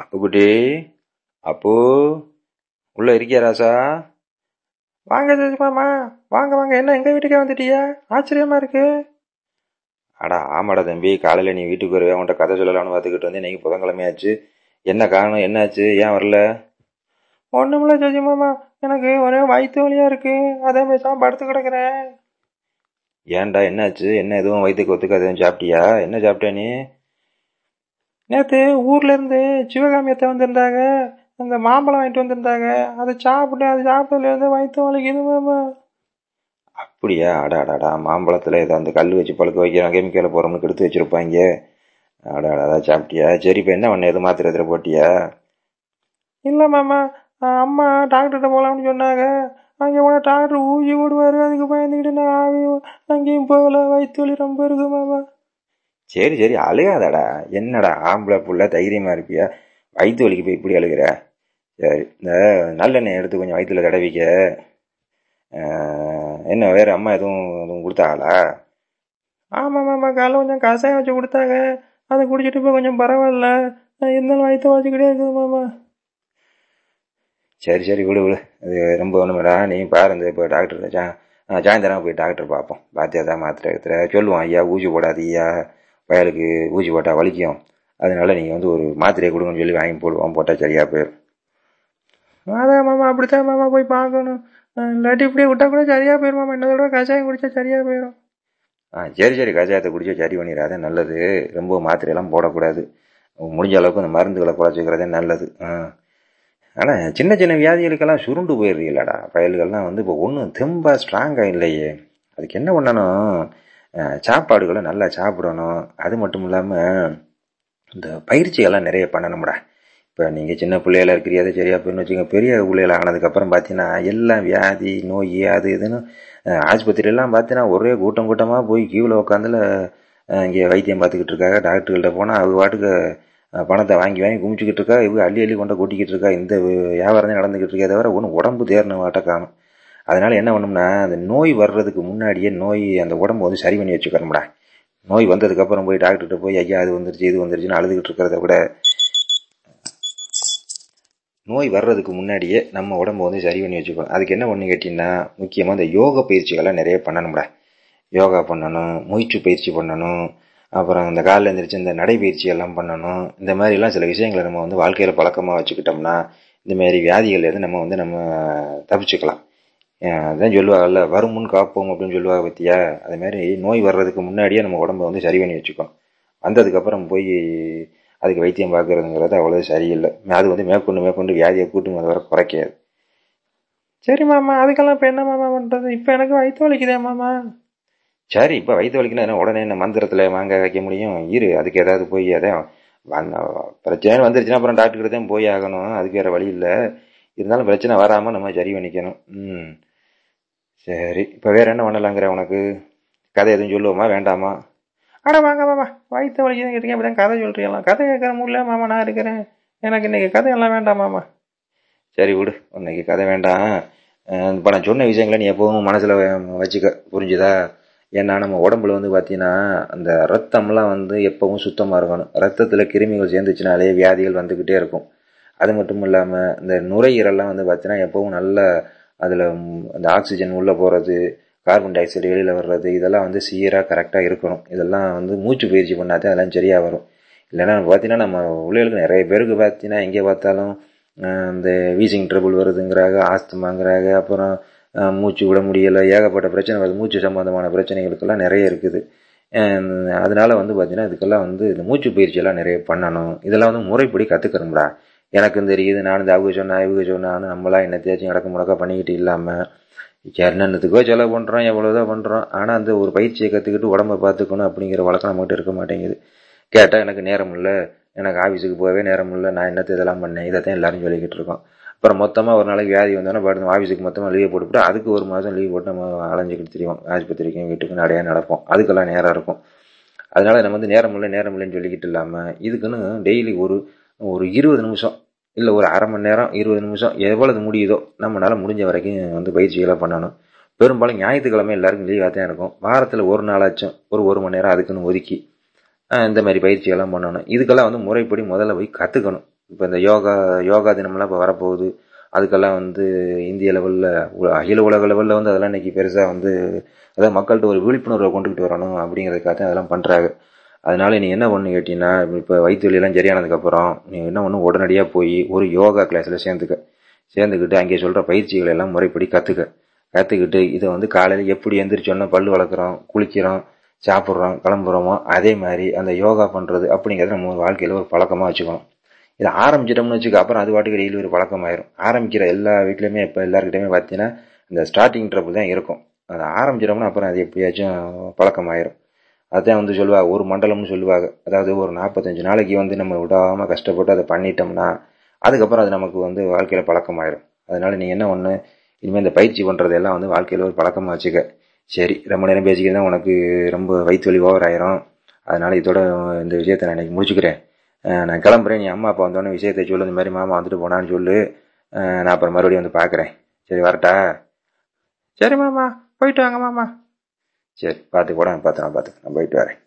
அப்புக்குட்டி அப்பு உள்ள இருக்கியா ராசா? வாங்க ஜெஜமாமா வாங்க வாங்க. என்ன எங்கள் வீட்டுக்கே வந்துட்டியா? ஆச்சரியமா இருக்கு. அடா ஆமாடா தம்பி. காலையில் நீ வீட்டுக்கு வருவே உன்ட்ட கதை சொல்லலாம்னு பார்த்துக்கிட்டு வந்து இன்னைக்கு புதன்கிழமையாச்சு. என்ன காரணம்? என்னாச்சு? ஏன் வரல? ஒண்ணுமில்ல ஜெஜமாமா எனக்கு ஒரே வயிற்று வழியாக இருக்கு. அதே பேசாம படுத்து கிடக்குறேன். ஏன்டா என்னாச்சு? என்ன எதுவும் வயிற்றுக்கு ஒத்துக்க சாப்பிட்டியா? என்ன சாப்பிட்ட நீ? நேத்து ஊர்ல இருந்து சிவகாமியத்தை வந்திருந்தாங்க. அந்த மாம்பழம் வாங்கிட்டு வந்திருந்தாங்க. அதை சாப்பிட்டு அது சாப்பிட்டதுல இருந்து வயிற்று வலிக்குது மாமா. அப்படியா? அடா அடாடா மாம்பழத்தில் ஏதோ அந்த கல் வச்சு பழுக்க வைக்கிறோம் கெமிக்கலை போகிறோம்னு கெடுத்து வச்சிருப்பாங்க அடா அடா அதான் சாப்பிட்டியா? சரி இப்போ என்ன பண்ண? எதுவும் மாத்திரை எதிர போட்டியா? இல்ல மாமா. அம்மா டாக்டர்கிட்ட போலாம்னு சொன்னாங்க. அங்கே போனா டாக்டர் ஊசி போடுவாரு. அதுக்கு பயந்துக்கிட்டு நான் ஆவி அங்கேயும் போகல. வயிற்று வலி ரொம்ப இருக்கு மாமா. சரி சரி அழுகாதடா. என்னடா ஆம்பளை புள்ள தைரியமாக இருப்பியா? வயிற்று வலிக்கு போய் இப்படி அழுகிற? சரி இந்த நல்லெண்ணெய் எடுத்து கொஞ்சம் வயிற்றுல தடவிக்க. என்ன வேறு அம்மா எதுவும் எதுவும் கொடுத்தாங்களா ஆமாம் ஆமாம் காலைல கொஞ்சம் கசாயம் வச்சு கொடுத்தாங்க. அதை குடிச்சிட்டு இப்போ கொஞ்சம் பரவாயில்ல. நான் இருந்தாலும் வயிற்று வலிச்சுக்கிட்டே இருக்குது மாமா. சரி சரி விடு விடு. அது ரொம்ப ஒன்றுமேடா நீ பாரு இந்த இப்போ டாக்டர் சா சாயந்தரம் போய் டாக்டர் பார்ப்போம். பார்த்து மாத்திரை எடுத்துகிற சொல்லுவோம் ஐயா ஊசி போடாதீயா? வயலுக்கு ஊசி போட்டால் வலிக்கும். அதனால நீங்கள் வந்து ஒரு மாத்திரையை கொடுங்கன்னு சொல்லி வாங்கி போடுவோம் போட்டால் சரியாக போயிடும். அதான் மாமா அப்படித்தான் மாமா போய் பார்க்கணும். இல்லாட்டி இப்படியே விட்டா கூட சரியாக போயிடும் மாமா. இன்னொரு தடவை கஷாயம் குடித்தா சரியாக போயிடும். ஆ சரி சரி கஷாயத்தை குடிச்சா சரி பண்ணிடாத நல்லது. ரொம்ப மாத்திரையெல்லாம் போடக்கூடாது. முடிஞ்ச அளவுக்கு அந்த மருந்துகளை குறைச்சிக்கிறதே நல்லது. ஆ. ஆனால் சின்ன சின்ன வியாதிகளுக்கெல்லாம் சுருண்டு போயிடுறீங்களாடா. பயல்கள்லாம் வந்து இப்போ ஒன்றும் தெம்பாக ஸ்ட்ராங்காக இல்லையே. அதுக்கு என்ன பண்ணணும்? சாப்பாடுகளை நல்லா சாப்பிடணும். அது மட்டும் இல்லாமல் இந்த பயிற்சிகள்லாம் நிறைய பண்ணணும்டா. இப்போ நீங்கள் சின்ன பிள்ளைகளா இருக்கிறீங்க சரியா போயின்னு வச்சுங்க பெரிய பிள்ளைகள் ஆனதுக்கப்புறம் பார்த்தீங்கன்னா எல்லாம் வியாதி நோய் அது இதுன்னு ஆஸ்பத்திரியெல்லாம் பார்த்தீங்கன்னா ஒரே கூட்டம் கூட்டமாக போய் கியூவில் உட்காந்துல இங்கே வைத்தியம் பார்த்துக்கிட்டு இருக்காங்க. டாக்டர்கள்ட்ட போனால் அவங்க பாட்டுக்கு பணத்தை வாங்கி வாங்கி குமிச்சிக்கிட்டு இருக்கா இவங்க அள்ளி அள்ளி கொண்டா கொட்டிக்கிட்டு இருக்கா. இந்த வியாபாரம் தான் நடந்துக்கிட்டு இருக்கே தவிர ஒன்றும் உடம்பு தேர்னமாட்ட காணும். அதனால் என்ன பண்ணோம்னா அந்த நோய் வர்றதுக்கு முன்னாடியே நோய் அந்த உடம்பு வந்து சரி பண்ணி வச்சுக்கணும்டா. நோய் வந்ததுக்கப்புறம் போய் டாக்டர்கிட்ட போய் ஐயா அது வந்துருச்சு இது வந்துருச்சுன்னு அழுதுகிட்டு இருக்கிறத விட நோய் வர்றதுக்கு முன்னாடியே நம்ம உடம்ப வந்து சரி பண்ணி வச்சுக்கணும். அதுக்கு என்ன பண்ணு கேட்டிங்கன்னா முக்கியமாக இந்த யோக பயிற்சிகள்லாம் நிறைய பண்ணணும்டா. யோகா பண்ணணும் மூச்சு பயிற்சி பண்ணணும் அப்புறம் இந்த காலில் எழுந்திரிச்சு இந்த நடைப்பயிற்சி எல்லாம் பண்ணணும். இந்த மாதிரிலாம் சில விஷயங்களை நம்ம வந்து வாழ்க்கையில் பழக்கமாக வச்சுக்கிட்டோம்னா இந்தமாரி வியாதிகள் எது நம்ம வந்து நம்ம தப்பிச்சுக்கலாம். அதான் சொல்லுவாங்கல்ல வருமுன் காப்போம் அப்படின்னு சொல்லுவாங்க பத்தியா? அதே மாதிரி நோய் வர்றதுக்கு முன்னாடியே நம்ம உடம்ப வந்து சரி பண்ணி வச்சுக்கணும். வந்ததுக்கப்புறம் போய் அதுக்கு வைத்தியம் பார்க்கறதுங்கிறது அவ்வளோ சரியில்லை. அது வந்து மேற்கொண்டு மேற்கொண்டு வியாதியை கூட்டும் அதை வர குறைக்காது. சரி மாமா அதுக்கெல்லாம் இப்போ என்ன மாமா பண்றது? இப்போ எனக்கு வயிற்று வலிக்குதே மாமா. சரி இப்போ வயிற்று வலிக்குன்னா உடனே என்ன மந்திரத்தில் மாங்காய் வைக்க முடியும்? இரு அதுக்கு ஏதாவது போய் அதான் பிரச்சனை வந்துருச்சுன்னா அப்புறம் டாக்டர் கிட்ட தான் போய் ஆகணும். அதுக்கு வேற வழி இல்லை. இருந்தாலும் பிரச்சனை வராமல் நம்ம சரி பண்ணிக்கணும். ம். சரி இப்போ வேற என்ன பண்ணலாங்கிற உனக்கு? கதை எதுவும் சொல்லுவோமா? வேண்டாமா? அட வாங்க மாமா வயிற்று வலிக்குதுன்னு கேட்டீங்க அப்படி கதை சொல்றீங்களா? கதை கேட்கற முடியல மாமா நான் இருக்கிறேன். எனக்கு இன்னைக்கு கதையெல்லாம் வேண்டாம் மாமா. சரி விடு. உன்னைக்கு கதை வேண்டாம். இப்ப நான் சொன்ன விஷயங்களை நீ எப்பவும் மனசுல வச்சுக்க. புரிஞ்சுதா? ஏன்னா நம்ம உடம்புல வந்து பார்த்தீங்கன்னா அந்த ரத்தம்லாம் வந்து எப்பவும் சுத்தமாக இருக்கணும். ரத்தத்தில் கிருமிகள் சேர்ந்துச்சுனாலே வியாதிகள் வந்துக்கிட்டே இருக்கும். அது மட்டும் இல்லாமல் இந்த நுரையீரல்லாம் வந்து பார்த்தீங்கன்னா எப்பவும் நல்ல அதில் அந்த ஆக்சிஜன் உள்ளே போகிறது கார்பன் டை ஆக்சைடு வெளியில் வர்றது இதெல்லாம் வந்து சீராக கரெக்டாக இருக்கணும். இதெல்லாம் வந்து மூச்சு பயிற்சி பண்ணாதே அதெல்லாம் சரியாக வரும். இல்லைன்னா பார்த்தீங்கன்னா நம்ம பிள்ளைகளுக்கு நிறைய பேருக்கு பார்த்தீங்கன்னா எங்கே பார்த்தாலும் இந்த வீசிங் ட்ரபுள் வருதுங்கிறாங்க ஆஸ்துமாங்கிறாங்க அப்புறம் மூச்சு விட முடியலை ஏகப்பட்ட பிரச்சனை வருது மூச்சு சம்பந்தமான பிரச்சனைகளுக்கெல்லாம் நிறைய இருக்குது. அதனால் அதனால வந்து பார்த்தீங்கன்னா இதுக்கெல்லாம் வந்து இந்த மூச்சு பயிற்சியெல்லாம் நிறைய பண்ணணும். இதெல்லாம் வந்து முறைப்படி கற்றுக்கணும்டா எனக்கும் தெரியுது நானும் இந்த அவங்க சொன்னா இவங்க சொன்னான்னு நம்மளாம் என்னத்தையாச்சும் இடக்க முடக்க பண்ணிக்கிட்டு இல்லாமல் என்னென்னத்துக்கோ செலவு பண்ணுறோம் எவ்வளோதோ பண்ணுறோம் ஆனால் அந்த ஒரு பயிற்சியை கற்றுக்கிட்டு உடம்ப பார்த்துக்கணும் அப்படிங்கிற வழக்கம் நம்மகிட்ட இருக்க மாட்டேங்குது. கேட்டால் எனக்கு நேரம் இல்லை எனக்கு ஆஃபீஸுக்கு போகவே நேரம் இல்லை நான் என்னத்தை இதெல்லாம் பண்ணேன் இதைத்தான் எல்லாரும் சொல்லிக்கிட்டு இருக்கோம். அப்புறம் மொத்தமாக ஒரு நாளைக்கு வியாதி வந்தோன்னா படுத்து ஆஃபீஸுக்கு மொத்தமாக லீவ் போட்டுவிட்டு அதுக்கு ஒரு மாதம் லீவ் போட்டு நம்ம அலைஞ்சிக்கிட்டு தெரியும் ஆஸ்பத்திரிக்கும் வீட்டுக்கு நிறையா நடப்போம். அதுக்கெல்லாம் நேரம் இருக்கும். அதனால் நம்ம வந்து நேரம் இல்லை நேரம் இல்லைன்னு சொல்லிக்கிட்டு இல்லாமல் இதுக்குன்னு டெய்லி ஒரு ஒரு இருபது நிமிஷம் இல்லை ஒரு அரை மணி நேரம் இருபது நிமிஷம் எவ்வளவு முடியுதோ நம்மளால் முடிஞ்ச வரைக்கும் வந்து பயிற்சிகளாக பண்ணணும். பெரும்பாலும் ஞாயிற்றுக்கிழமை எல்லாருக்கும் லீவாக தான் இருக்கும். வாரத்தில் ஒரு நாளாச்சும் ஒரு ஒரு மணி நேரம் அதுக்குன்னு ஒதுக்கி இந்த மாதிரி பயிற்சியெல்லாம் பண்ணணும். இதுக்கெல்லாம் வந்து முறைப்படி முதல்ல போய் கற்றுக்கணும் இப்போ இந்த யோகா யோகா தினம்லாம் இப்போ வரப்போகுது. அதுக்கெல்லாம் வந்து இந்திய லெவலில் அகில உலக லெவலில் வந்து அதெல்லாம் இன்னைக்கு பெருசாக வந்து அதாவது மக்கள்கிட்ட ஒரு விழிப்புணர்வை கொண்டுக்கிட்டு வரணும் அப்படிங்கிறதுக்காக தான் அதெல்லாம் பண்ணுறாங்க அதனால நீ என்ன ஒன்று கேட்டீங்கன்னா இப்போ வயிற்று வலியெல்லாம் சரியானதுக்கப்புறம் நீ என்ன ஒன்று உடனடியாக போய் ஒரு யோகா கிளாஸில் சேர்ந்துக்க. சேர்ந்துக்கிட்டு அங்கே சொல்கிற பயிற்சிகளை எல்லாம் முறைப்படி கற்றுக்க கற்றுக்கிட்டு இதை வந்து காலையில் எப்படி எந்திரிச்சோன்னா பல் வளர்க்குறோம் குளிக்கிறோம் சாப்பிட்றோம் கிளம்புறோமோ அதே மாதிரி அந்த யோகா பண்ணுறது அப்படிங்கிறத நம்ம வாழ்க்கையில் ஒரு பழக்கமாக வச்சுக்கணும். இதை ஆரம்பிச்சிட்டோம்னு வச்சுக்க அப்புறம் அது வாட்டுக்கு டெய்லி ஒரு பழக்கமாயிரும். ஆரம்பிக்கிற எல்லா வீட்லையுமே இப்போ எல்லாருக்கிட்டையுமே பார்த்தீங்கன்னா இந்த ஸ்டார்டிங் ட்ரபிள் தான் இருக்கும். அதை ஆரம்பிச்சிட்டோம்னா அப்புறம் அது எப்படியாச்சும் பழக்கமாயிரும். அதான் வந்து சொல்லுவாங்க ஒரு மண்டலம்னு சொல்லுவாங்க. அதாவது ஒரு நாற்பத்தஞ்சு நாளைக்கு வந்து நம்ம விடாமல் கஷ்டப்பட்டு அதை பண்ணிட்டோம்னா அதுக்கப்புறம் அது நமக்கு வந்து வாழ்க்கையில் பழக்கமாயிடும் அதனால் நீ என்ன ஒன்று இனிமேல் இந்த பயிற்சி பண்ணுறதெல்லாம் வந்து வாழ்க்கையில் ஒரு பழக்கமாக வச்சுக்க. சரி ரொம்ப நேரம் பேசிக்கிறதா உனக்கு ரொம்ப வயிற்று வலி ஓவர் ஆயிரும். அதனால் இதோட இந்த விஷயத்தை நான் இன்னைக்கு முடிச்சுக்கிறேன். நான் கிளம்புறேன். நீ அம்மா அப்பா வந்தோடனே விஷயத்தை சொல்லு. இந்த மாதிரி மாமா வந்துட்டு போனான்னு சொல்லு. நான் அப்புறம் மறுபடியும் வந்து பார்க்குறேன். சரி வரட்டா? சரி மாமா. போயிட்டு வாங்க மாமா. சரி பார்த்து கூட பார்த்து நான் பார்த்துக்கிறேன் நான் போயிட்டு வரேன்.